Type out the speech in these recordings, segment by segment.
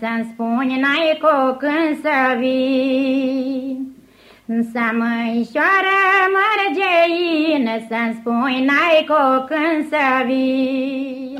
să-mi spuni n-ai cu când să vin. Să măișoară mărgeină, să-mi spui n-ai cu când să vin.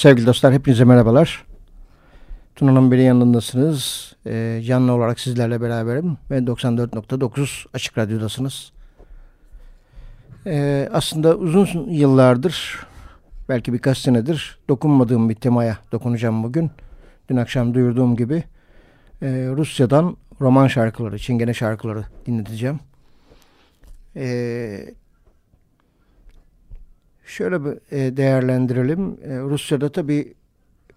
Sevgili dostlar hepinize merhabalar. Tuna'nın biri yanındasınız. E, canlı olarak sizlerle beraberim ve 94.9 Açık Radyo'dasınız. E, aslında uzun yıllardır belki birkaç senedir dokunmadığım bir temaya dokunacağım bugün. Dün akşam duyurduğum gibi e, Rusya'dan roman şarkıları, çingene şarkıları dinleteceğim. E, Şöyle bir e, değerlendirelim. E, Rusya'da tabii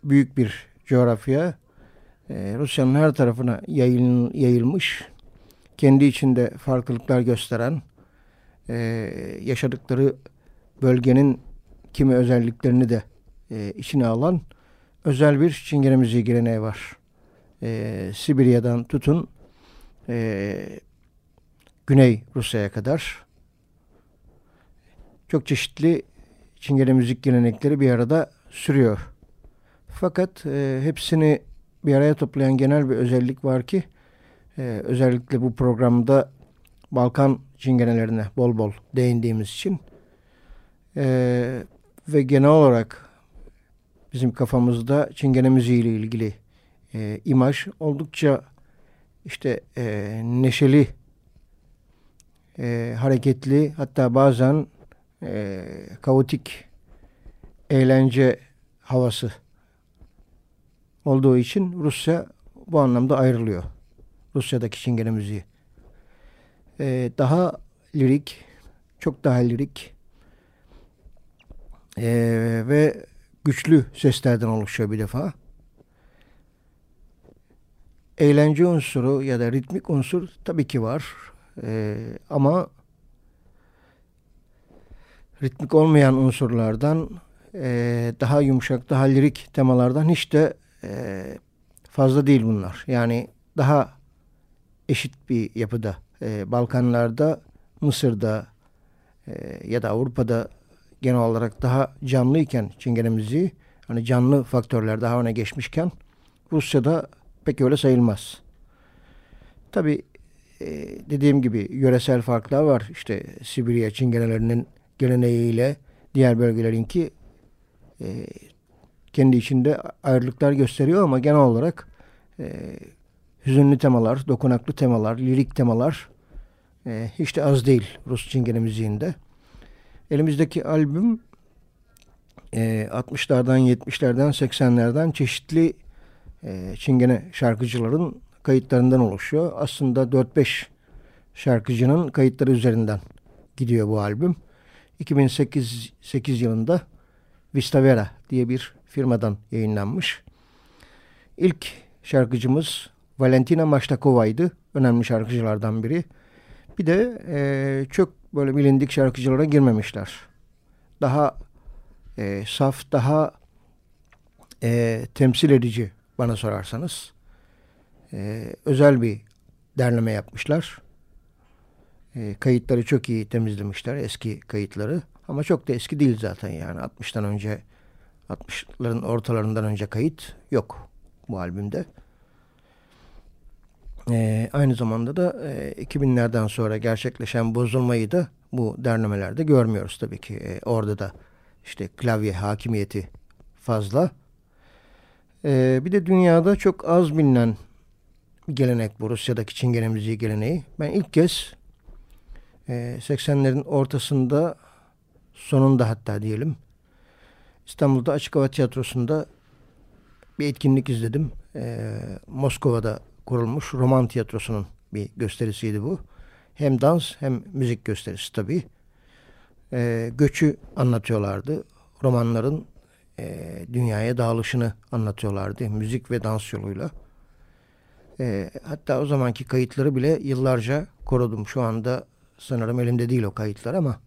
büyük bir coğrafya. E, Rusya'nın her tarafına yayıl, yayılmış. Kendi içinde farklılıklar gösteren, yaşadıkları bölgenin kimi özelliklerini de içine alan özel bir çingene müziği geleneği var. Sibirya'dan tutun Güney Rusya'ya kadar çok çeşitli Çingene müzik gelenekleri bir arada sürüyor. Fakat e, hepsini bir araya toplayan genel bir özellik var ki e, özellikle bu programda Balkan çingenelerine bol bol değindiğimiz için e, ve genel olarak bizim kafamızda çingene müziği ile ilgili e, imaj oldukça işte e, neşeli, e, hareketli hatta bazen e, kaotik eğlence havası olduğu için Rusya bu anlamda ayrılıyor. Rusya'daki çingene müziği. Ee, daha lirik, çok daha lirik ee, ve güçlü seslerden oluşuyor bir defa. Eğlence unsuru ya da ritmik unsur tabii ki var. Ee, ama ritmik olmayan unsurlardan e, daha yumuşak, daha lirik temalardan hiç de e, fazla değil bunlar. Yani daha eşit bir yapıda. E, Balkanlarda, Mısır'da e, ya da Avrupa'da genel olarak daha canlıyken Çingene müziği, hani canlı faktörler daha öne geçmişken Rusya'da pek öyle sayılmaz. Tabi e, dediğim gibi yöresel farklar var. İşte Sibirya Çingenelerinin geleneğiyle diğer bölgelerinki e, kendi içinde ayrılıklar gösteriyor ama genel olarak e, hüzünlü temalar, dokunaklı temalar, lirik temalar e, hiç de az değil Rus Çingene müziğinde. Elimizdeki albüm e, 60'lardan, 70'lerden, 80'lerden çeşitli e, Çingene şarkıcıların kayıtlarından oluşuyor. Aslında 4-5 şarkıcının kayıtları üzerinden gidiyor bu albüm. 2008 8 yılında Vistavera diye bir firmadan yayınlanmış. İlk şarkıcımız Valentina Maştakova'ydı. Önemli şarkıcılardan biri. Bir de e, çok böyle bilindik şarkıcılara girmemişler. Daha e, saf, daha e, temsil edici bana sorarsanız. E, özel bir derleme yapmışlar. E, kayıtları çok iyi temizlemişler eski kayıtları. Ama çok da eski değil zaten yani 60'tan önce 60'ların ortalarından önce kayıt yok bu albümde. E, aynı zamanda da e, 2000'lerden sonra gerçekleşen bozulmayı da bu derlemelerde görmüyoruz tabii ki. E, orada da işte klavye hakimiyeti fazla. E, bir de dünyada çok az bilinen gelenek bu Rusya'daki Çingene müziği geleneği. Ben ilk kez e, 80'lerin ortasında sonunda hatta diyelim İstanbul'da Açık Hava Tiyatrosu'nda bir etkinlik izledim. Ee, Moskova'da kurulmuş roman tiyatrosunun bir gösterisiydi bu. Hem dans hem müzik gösterisi tabii. Ee, göçü anlatıyorlardı. Romanların e, dünyaya dağılışını anlatıyorlardı. Müzik ve dans yoluyla. E, hatta o zamanki kayıtları bile yıllarca korudum. Şu anda sanırım elimde değil o kayıtlar ama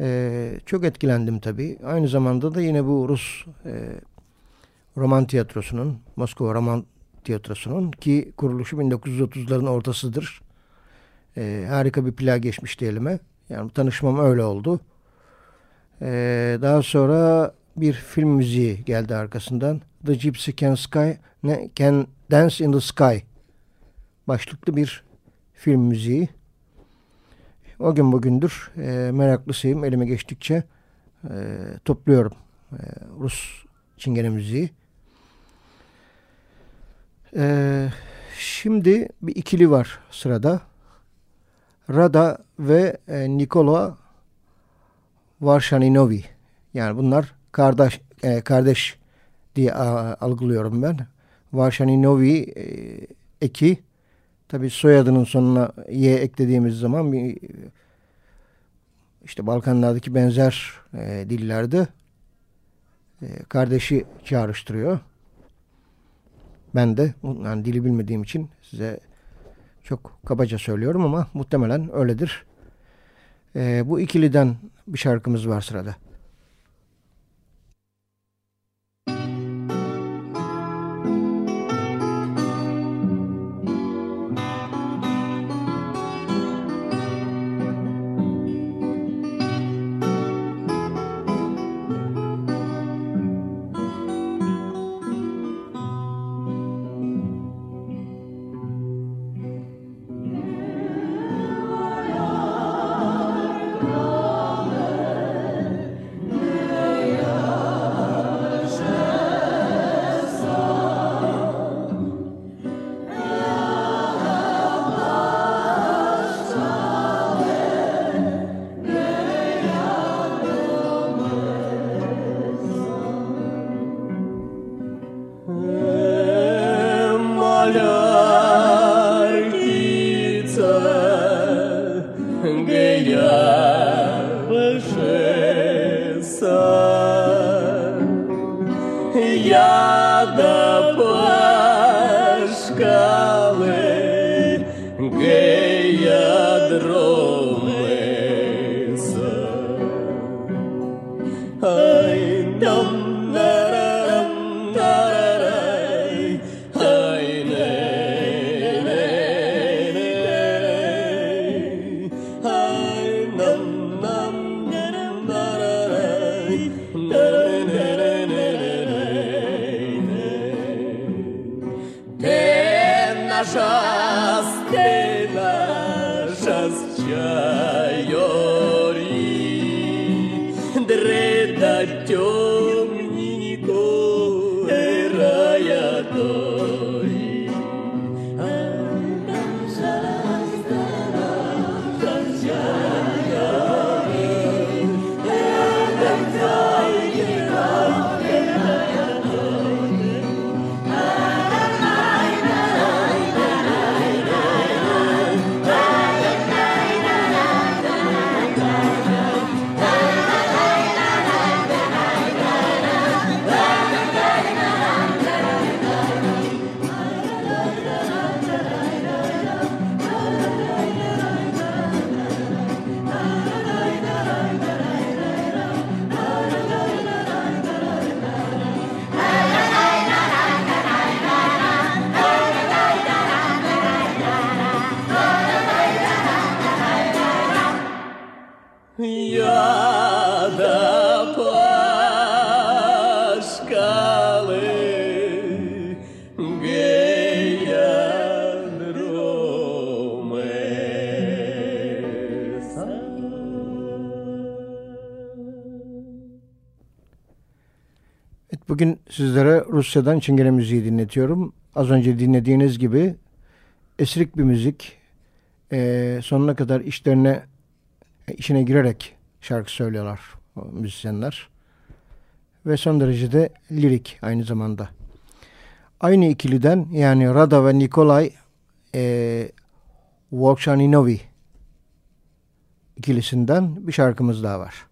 e, çok etkilendim tabii. Aynı zamanda da yine bu Rus e, roman tiyatrosunun, Moskova roman tiyatrosunun ki kuruluşu 1930'ların ortasıdır. E, harika bir plak geçmişti elime. Yani tanışmam öyle oldu. E, daha sonra bir film müziği geldi arkasından. The Gypsy Can Sky ne, Can Dance in the Sky başlıklı bir film müziği. O gün bugündür e, meraklısıyım. Elime geçtikçe e, topluyorum e, Rus çingene müziği. E, şimdi bir ikili var sırada. Rada ve e, Nikola Varshaninovi. Yani bunlar kardeş e, kardeş diye a, algılıyorum ben. Varshaninovi e, eki Tabi soyadının sonuna Y eklediğimiz zaman bir işte Balkanlardaki benzer e, dillerde e, kardeşi çağrıştırıyor. Ben de yani dili bilmediğim için size çok kabaca söylüyorum ama muhtemelen öyledir. E, bu ikiliden bir şarkımız var sırada. Sizlere Rusya'dan Çingene müziği dinletiyorum. Az önce dinlediğiniz gibi esrik bir müzik. Ee, sonuna kadar işlerine işine girerek şarkı söylüyorlar müzisyenler. Ve son derece de lirik aynı zamanda. Aynı ikiliden yani Rada ve Nikolay e, Volkshaninovi ikilisinden bir şarkımız daha var.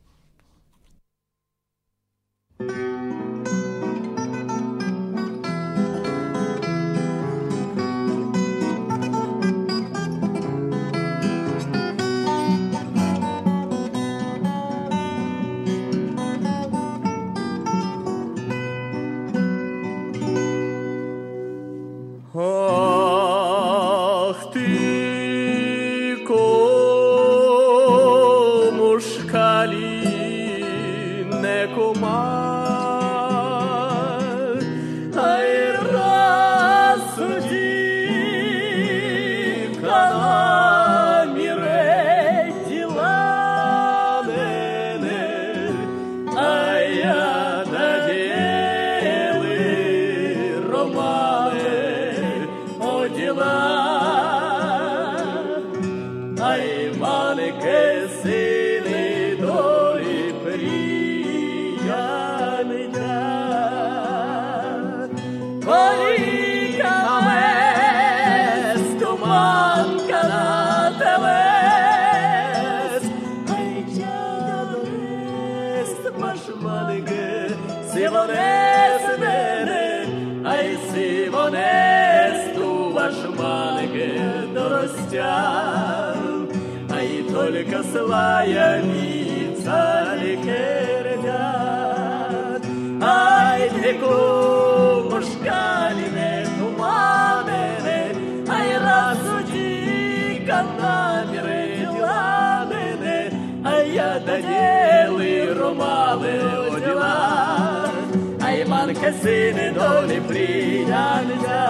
Ай, манка сыны доли приятеля,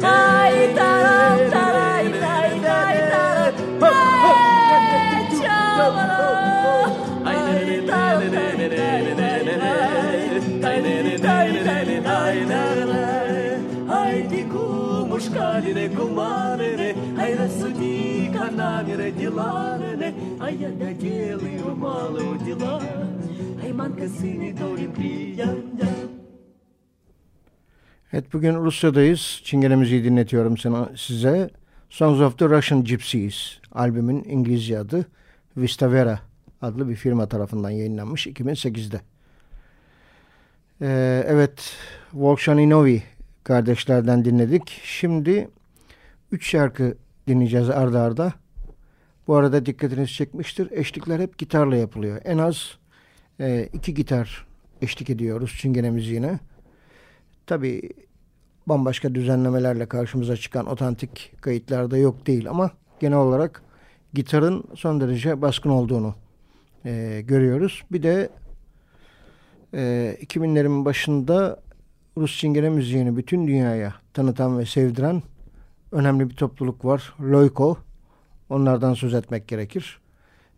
ай, тарам-тарай, тай-тай-тай-тай, Haydi kumuşkaline kumанене, Ай рассуди-ка намеры делаneне, А я доделаю малого дела, Ай манка сыне доли приятня. Evet bugün Rusya'dayız. Çingene müziği dinletiyorum sana, size. Songs of the Russian Gypsies albümün İngilizce adı Vistavera adlı bir firma tarafından yayınlanmış 2008'de. Ee, evet, Volkshaninovi kardeşlerden dinledik. Şimdi üç şarkı dinleyeceğiz arda arda. Bu arada dikkatinizi çekmiştir. Eşlikler hep gitarla yapılıyor. En az e, iki gitar eşlik ediyoruz çingene müziğine. Tabi bambaşka düzenlemelerle karşımıza çıkan otantik kayıtlarda yok değil ama genel olarak gitarın son derece baskın olduğunu e, görüyoruz. Bir de e, 2000'lerin başında Rus çingene müziğini bütün dünyaya tanıtan ve sevdiren önemli bir topluluk var. Loyko. Onlardan söz etmek gerekir.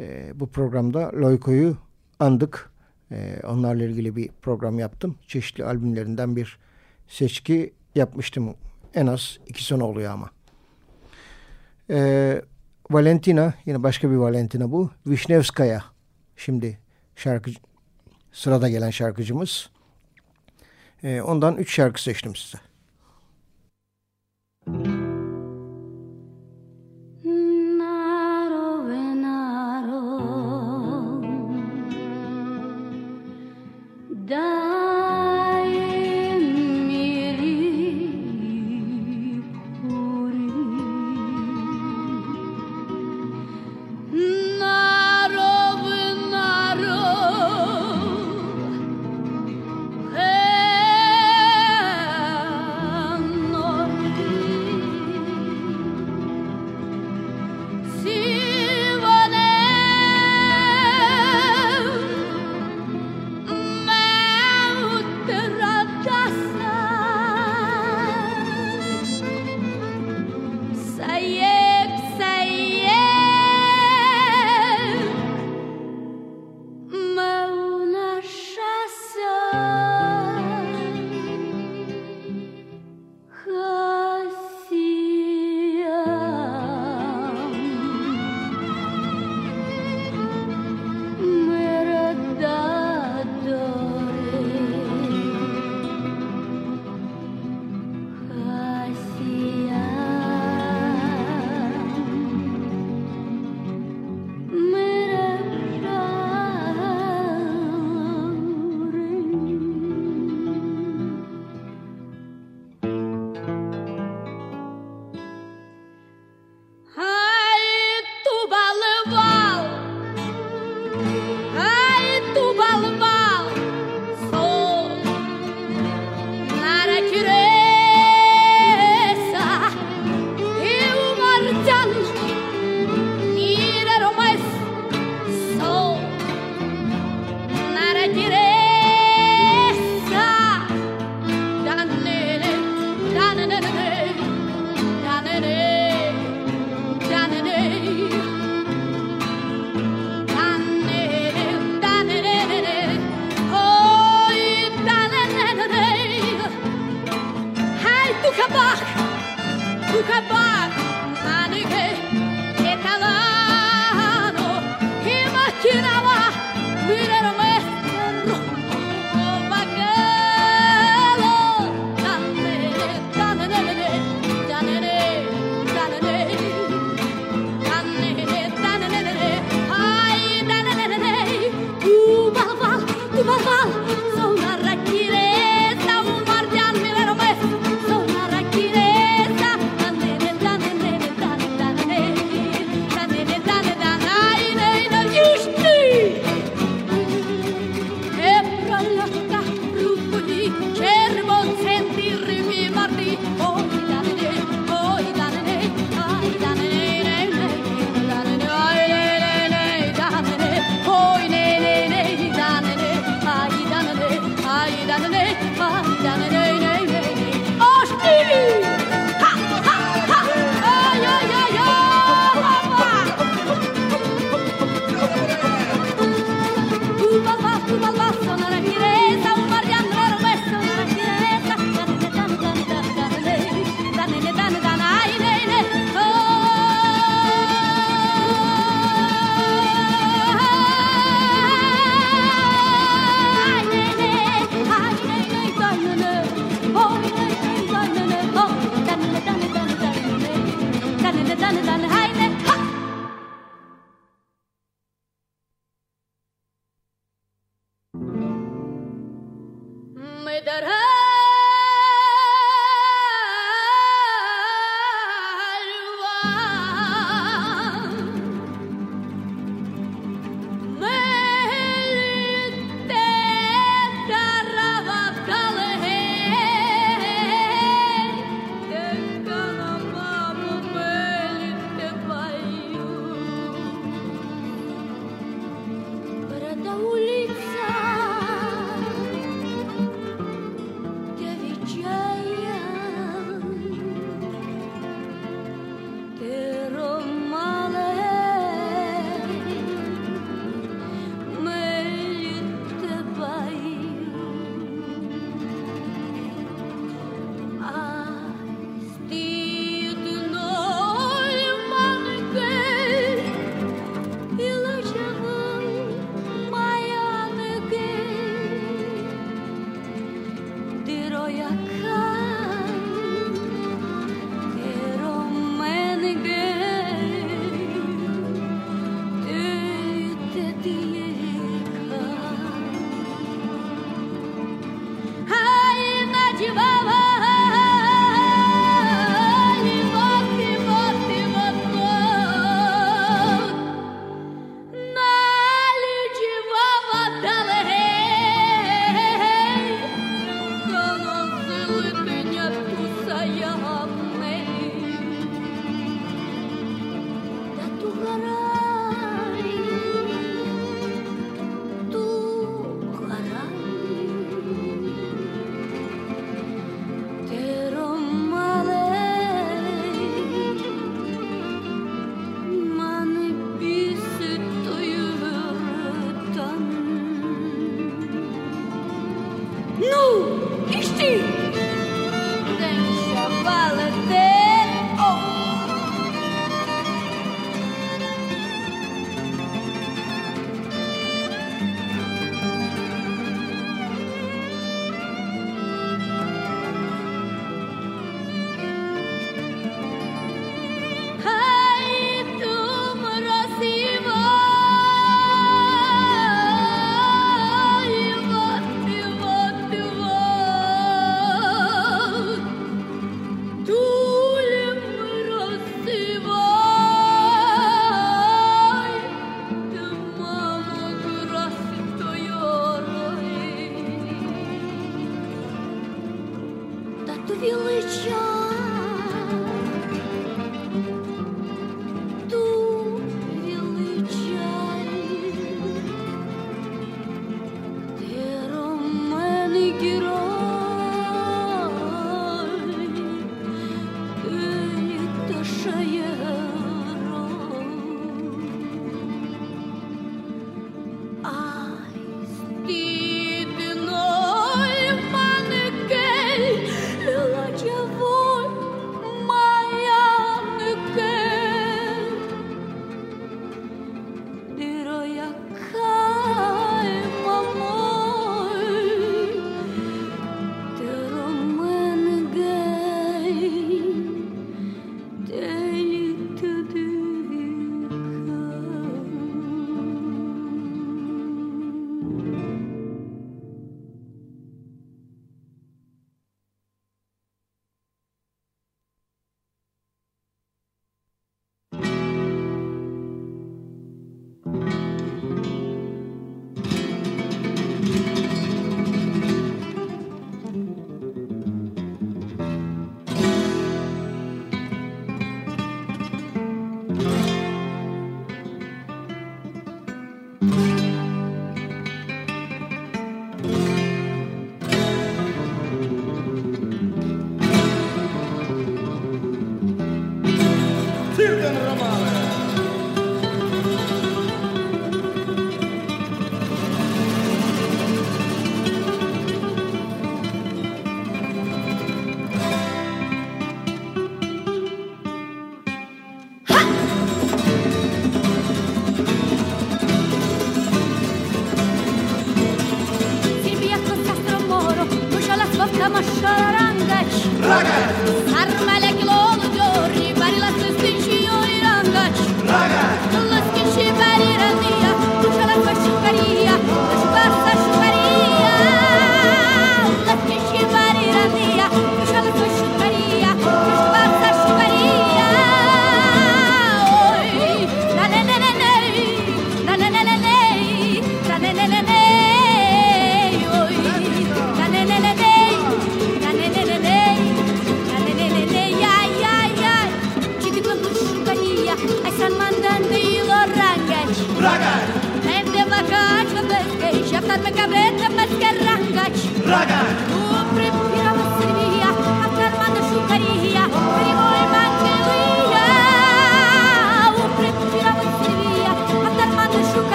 E, bu programda Loyko'yu andık. E, onlarla ilgili bir program yaptım. Çeşitli albümlerinden bir seçki yapmıştım. En az iki sene oluyor ama. E, Valentina, yine başka bir Valentina bu. Vişnevskaya. Şimdi şarkı sırada gelen şarkıcımız. E, ondan üç şarkı seçtim size.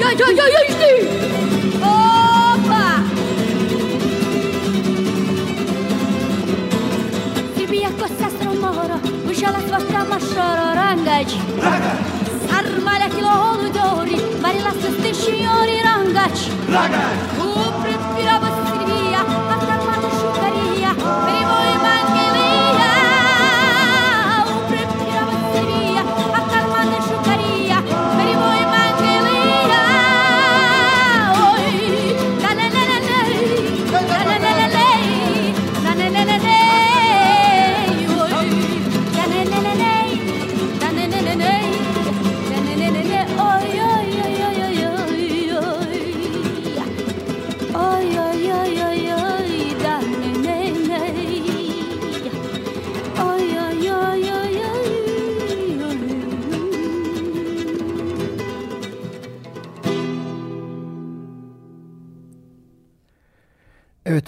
ya ya ya ya işte. Hoppa. Tibi jako sestro moro, užala tvoja mašoro rangač. Rangač. Armalja kilo holu dori, varila se stiši ori rangač. Rangač.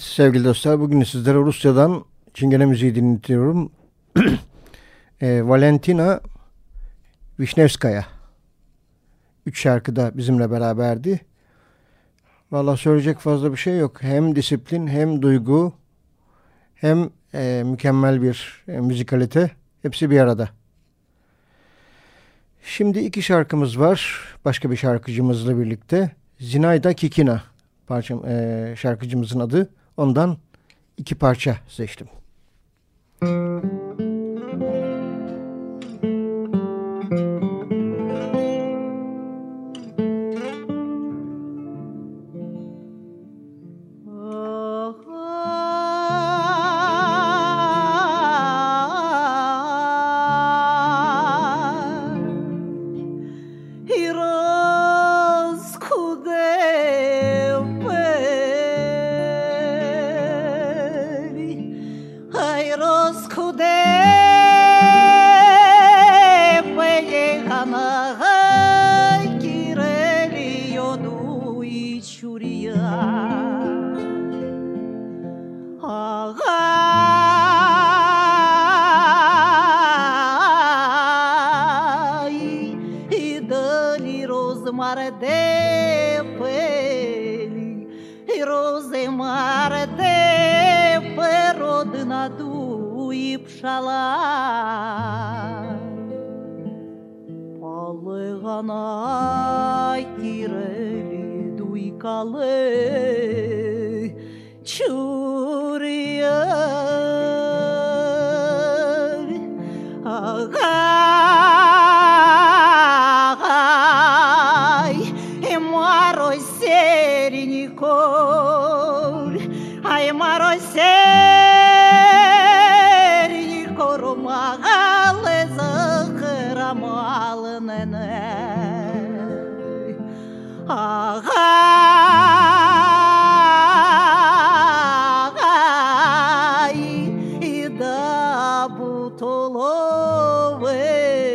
Sevgili dostlar bugün sizlere Rusya'dan Çingene müziği dinletiyorum. e, Valentina Vişnevskaya. Üç şarkıda bizimle beraberdi. Valla söyleyecek fazla bir şey yok. Hem disiplin hem duygu hem e, mükemmel bir e, müzikalite hepsi bir arada. Şimdi iki şarkımız var. Başka bir şarkıcımızla birlikte. Zinayda Kikina parçam, e, şarkıcımızın adı. Ondan iki parça seçtim. Müzik ловили,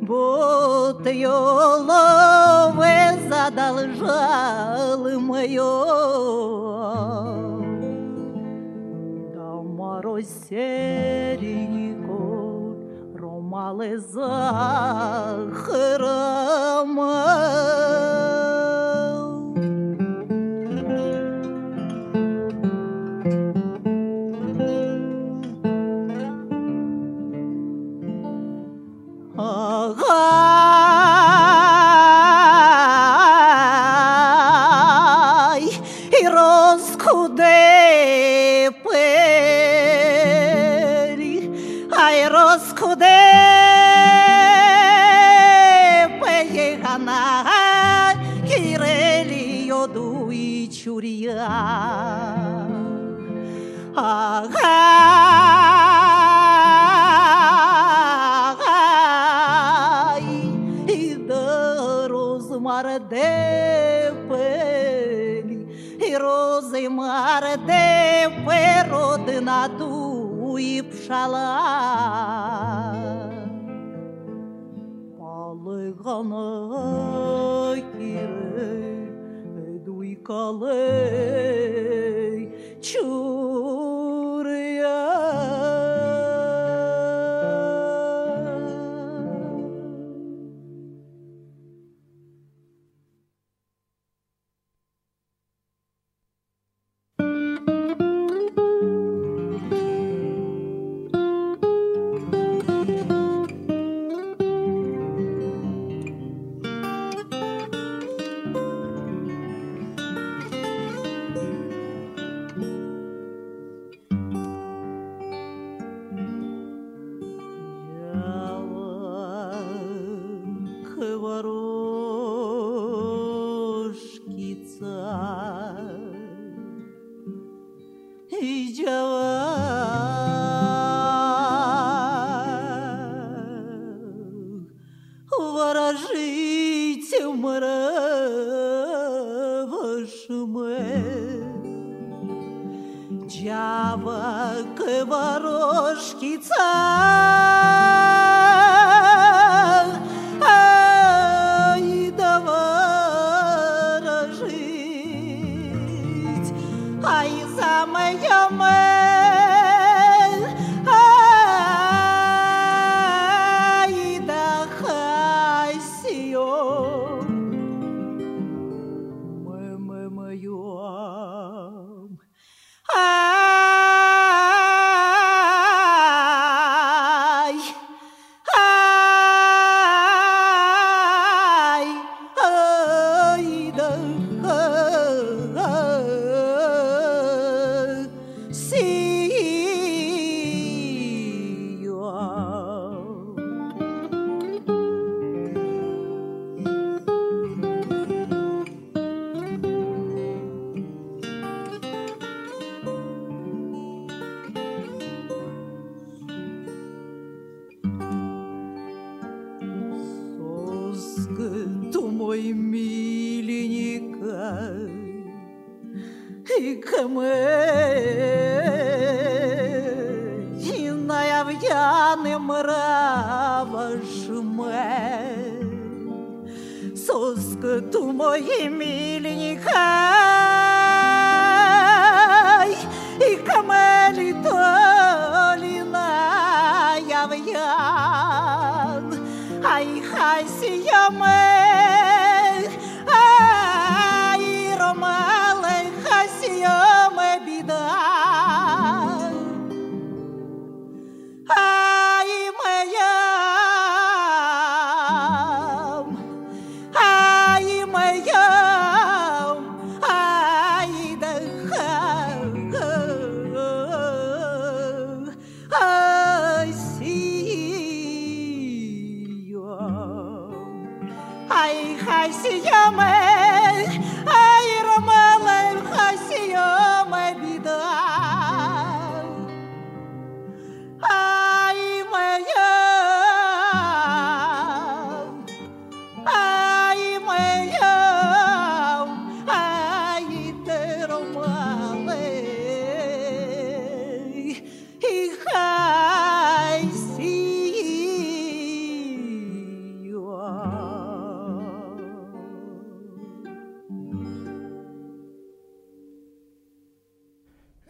будто ее лове задолжали мое. Да мороз серенький, ромалы захран,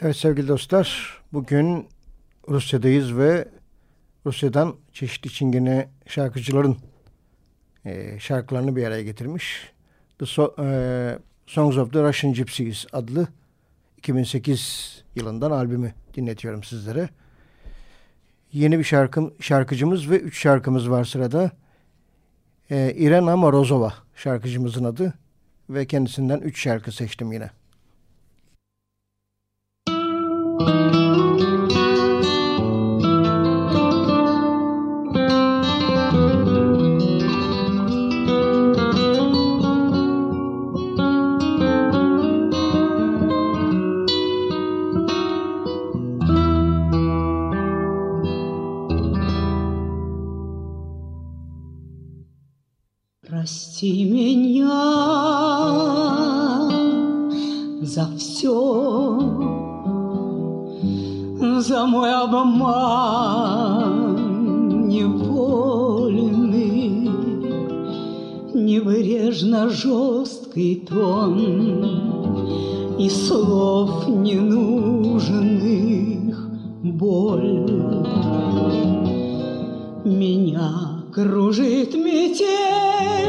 Evet sevgili dostlar, bugün Rusya'dayız ve Rusya'dan çeşitli çingene şarkıcıların e, şarkılarını bir araya getirmiş. The So- e, Songs of the Russian Gypsies adlı 2008 yılından albümü dinletiyorum sizlere. Yeni bir şarkı, şarkıcımız ve üç şarkımız var sırada. E, Irena Morozova şarkıcımızın adı ve kendisinden üç şarkı seçtim yine. Все, за мой обман невольный, Небрежно жесткий тон И слов ненужных боль. Меня кружит метель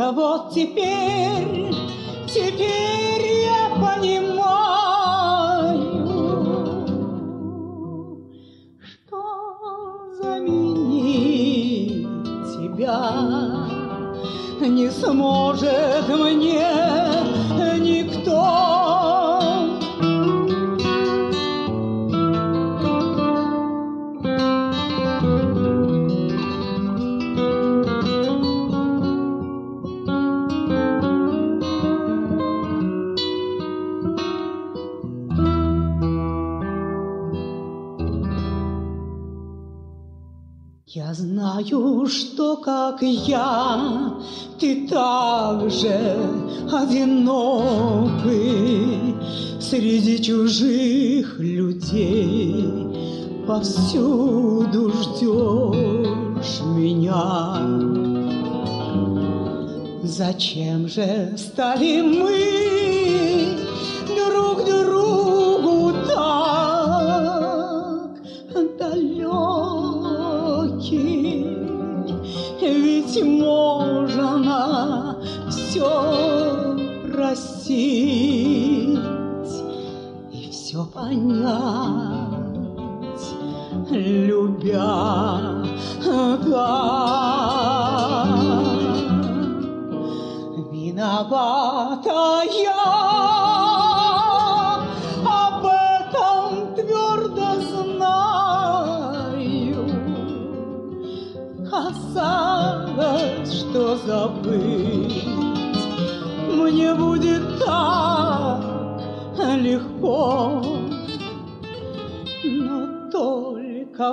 только вот теперь, теперь я понимаю, сможет мне никто. Я знаю, что, как я, ты также одинокий Среди чужих людей. Повсюду ждешь меня. Зачем же стали мы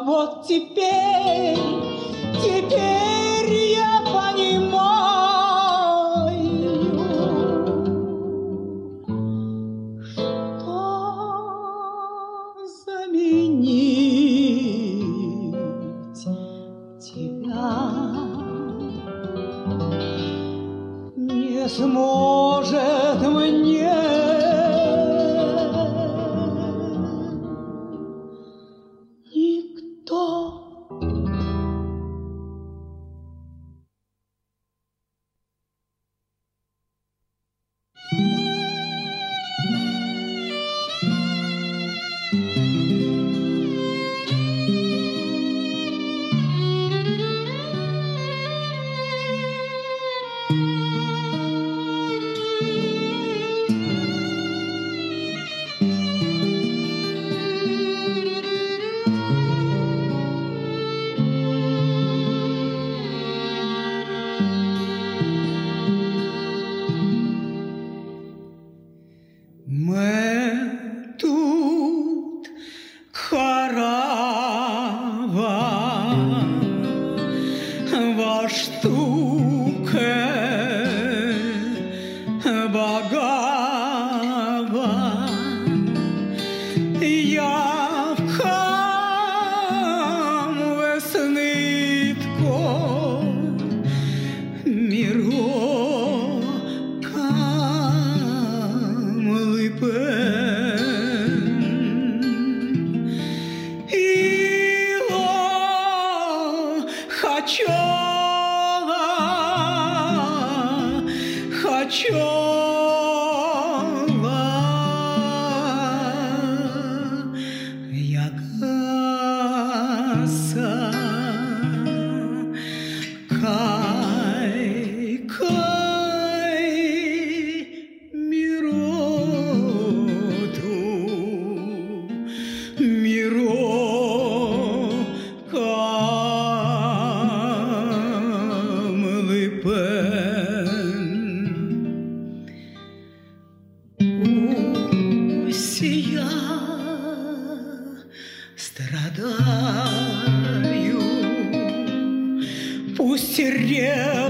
вот теперь, теперь ветерец.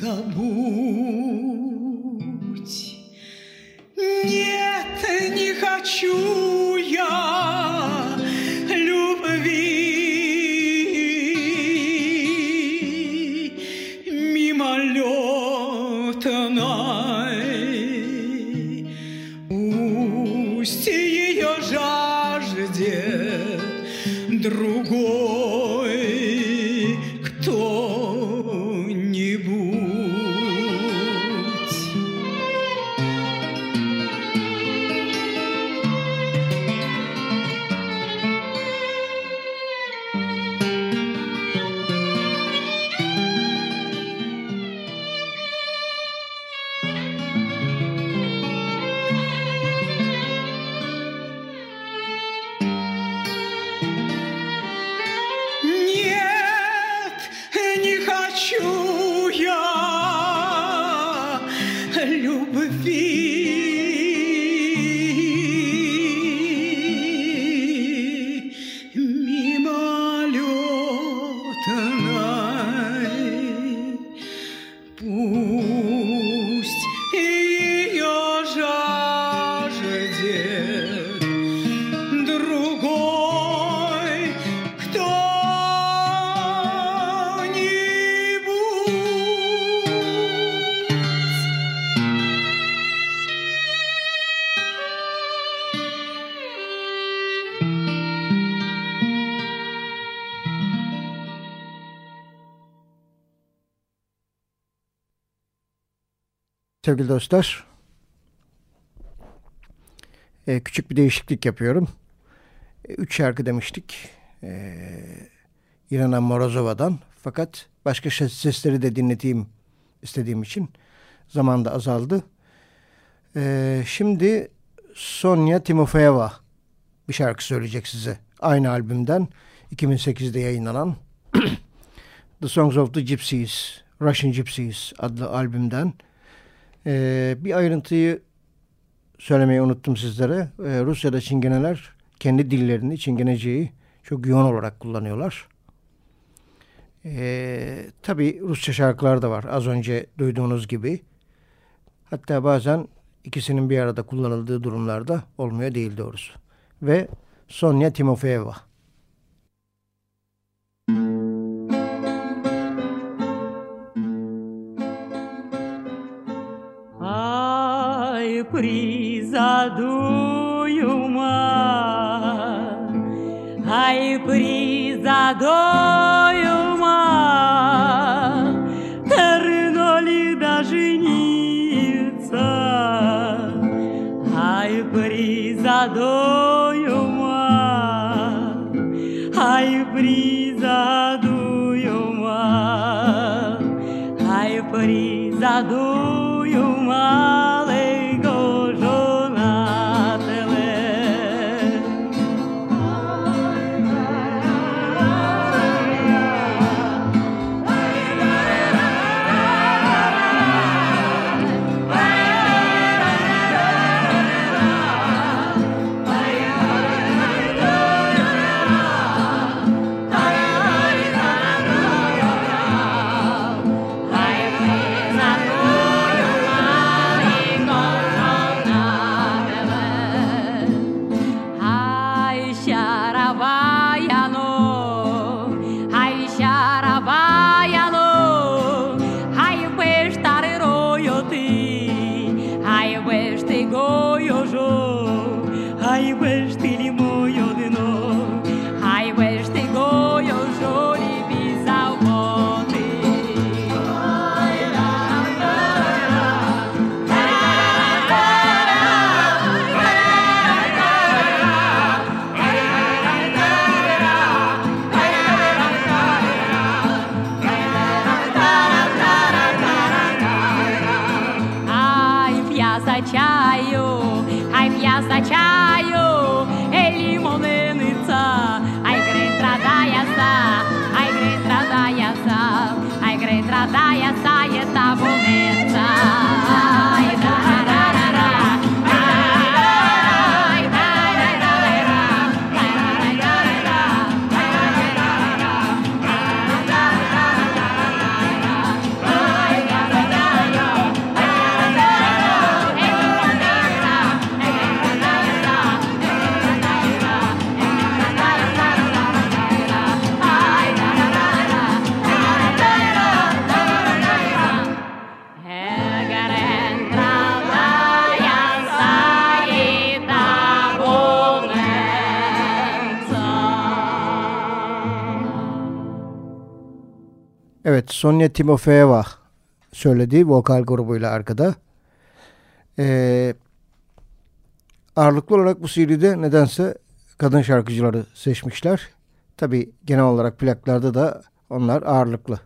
забудь. Нет, не хочу. Sevgili dostlar, e, küçük bir değişiklik yapıyorum. E, üç şarkı demiştik. E, İrana Morozova'dan. Fakat başka ses- sesleri de dinleteyim istediğim için zaman da azaldı. E, şimdi Sonya Timofeyeva bir şarkı söyleyecek size. Aynı albümden 2008'de yayınlanan The Songs of the Gypsies, Russian Gypsies adlı albümden ee, bir ayrıntıyı söylemeyi unuttum sizlere. Ee, Rusya'da çingeneler kendi dillerini, çingeneceyi çok yoğun olarak kullanıyorlar. Ee, Tabi Rusça şarkılar da var az önce duyduğunuz gibi. Hatta bazen ikisinin bir arada kullanıldığı durumlarda olmuyor değil doğrusu. Ve Sonya Timofeyeva. призадуюма, ай призадуюма, терноли даже ница, ай призадуюма, ай призадуюма, ай призадуюма. Sonya Timofeyeva söyledi vokal grubuyla arkada. Ee, ağırlıklı olarak bu CD'de nedense kadın şarkıcıları seçmişler. Tabi genel olarak plaklarda da onlar ağırlıklı.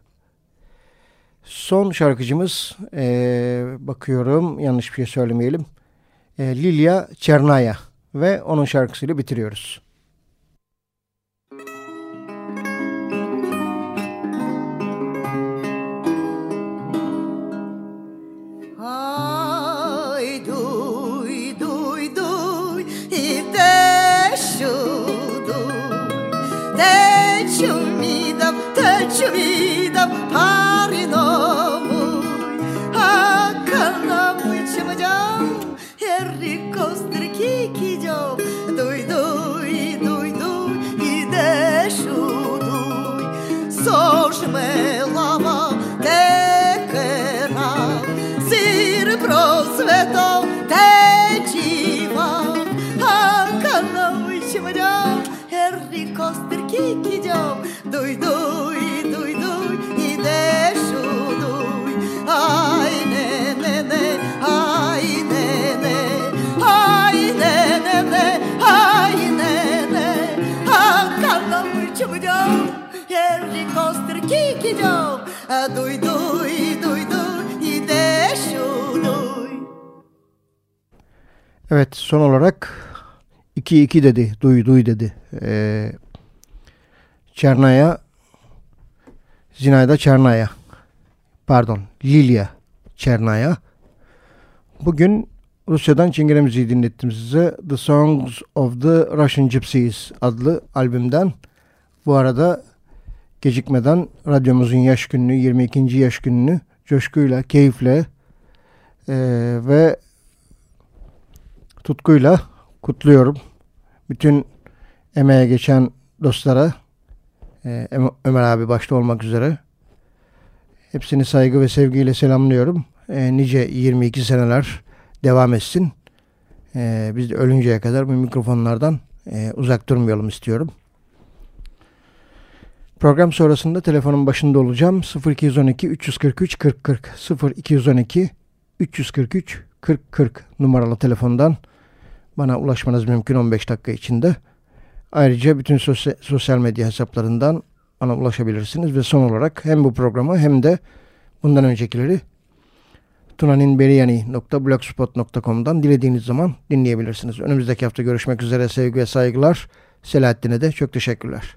Son şarkıcımız ee, bakıyorum yanlış bir şey söylemeyelim. E, Lilia Çernaya ve onun şarkısıyla bitiriyoruz. Duy, duy, duy, duy, de şu duy. Evet son olarak 2-2 dedi. Duy duy dedi. Ee, Çernaya Zinayda Çernaya pardon Lilia Çernaya bugün Rusya'dan Çingene müziği dinlettim size. The Songs of the Russian Gypsies adlı albümden. Bu arada gecikmeden radyomuzun yaş gününü 22. yaş gününü coşkuyla, keyifle e, ve tutkuyla kutluyorum. Bütün emeğe geçen dostlara e, Ömer abi başta olmak üzere hepsini saygı ve sevgiyle selamlıyorum. E, nice 22 seneler devam etsin. E, biz de ölünceye kadar bu mikrofonlardan e, uzak durmayalım istiyorum. Program sonrasında telefonun başında olacağım. 0212 343 40 40 0212 343 40 40 numaralı telefondan bana ulaşmanız mümkün 15 dakika içinde. Ayrıca bütün sosyal, medya hesaplarından bana ulaşabilirsiniz ve son olarak hem bu programı hem de bundan öncekileri tunaninberiyani.blogspot.com'dan dilediğiniz zaman dinleyebilirsiniz. Önümüzdeki hafta görüşmek üzere sevgi ve saygılar. Selahattin'e de çok teşekkürler.